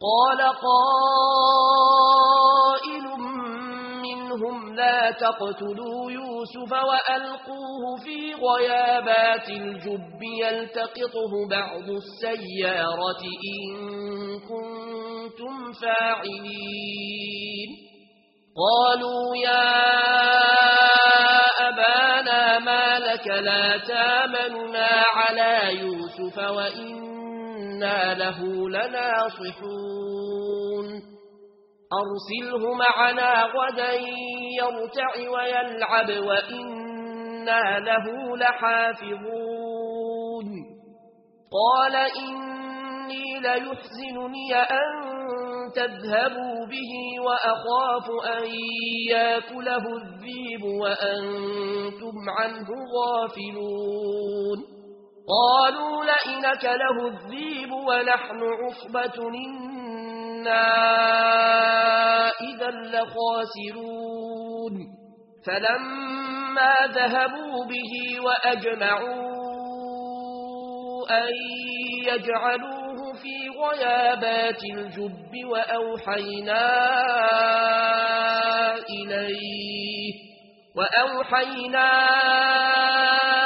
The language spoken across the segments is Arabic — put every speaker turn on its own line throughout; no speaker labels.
قال قائل منهم لا تقتلوا يوسف وألقوه في غيابات الجب يلتقطه بعض السيارة إن كنتم فاعلين. قالوا يا أبانا ما لك لا تامننا على يوسف وإن وإنا له لناصحون أرسله معنا غدا يرتع ويلعب وإنا له لحافظون قال إني ليحزنني أن تذهبوا به وأخاف أن ياكله الذيب وأنتم عنه غافلون قالوا لئنك له الذيب ونحن عصبة إنا إذا لخاسرون. فلما ذهبوا به وأجمعوا أن يجعلوه في غيابات الجب وأوحينا إليه. وأوحينا إليه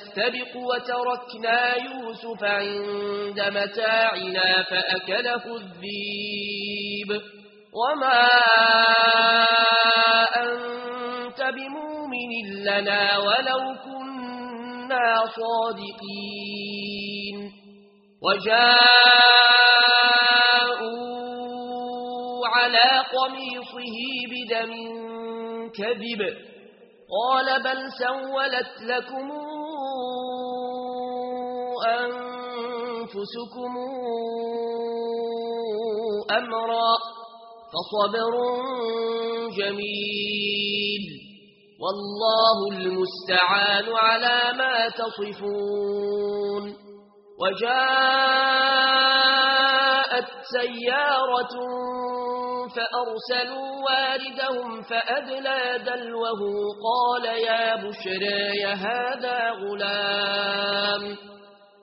نستبق وتركنا يوسف عند متاعنا فأكله الذيب. وما أنت بمؤمن لنا ولو كنا صادقين. وجاءوا على قميصه بدم كذب. قال بل سولت لكم أنفسكم أمرا فصبر جميل والله المستعان على ما تصفون وجاءت سيارة فأرسلوا واردهم فأدلى دلوه قال يا بشري هذا غلام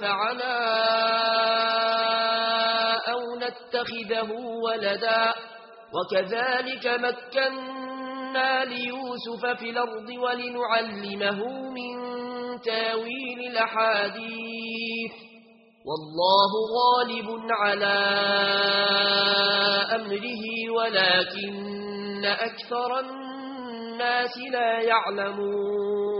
فعلا أو نتخذه ولدا وكذلك مكنا ليوسف في الأرض ولنعلمه من تاويل الأحاديث والله غالب على أمره ولكن أكثر الناس لا يعلمون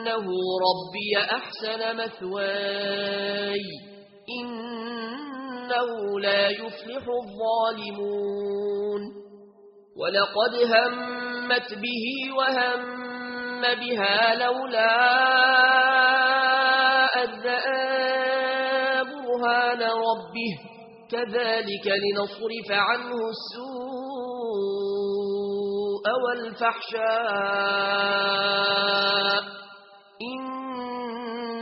إنه ربي أحسن مثواي إنه لا يفلح الظالمون ولقد همت به وهم بها لولا اذابها برهان ربه كذلك لنصرف عنه السوء والفحشاء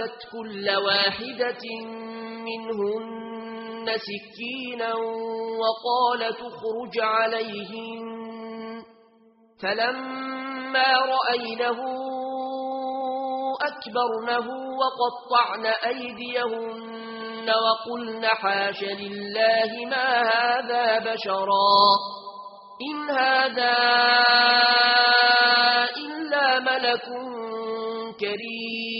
آتت كل واحدة منهن سكينا وقال تخرج عليهم فلما رأينه أكبرنه وقطعن أيديهن وقلن حاش لله ما هذا بشرا إن هذا إلا ملك كريم